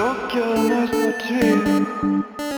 your girl must pretend.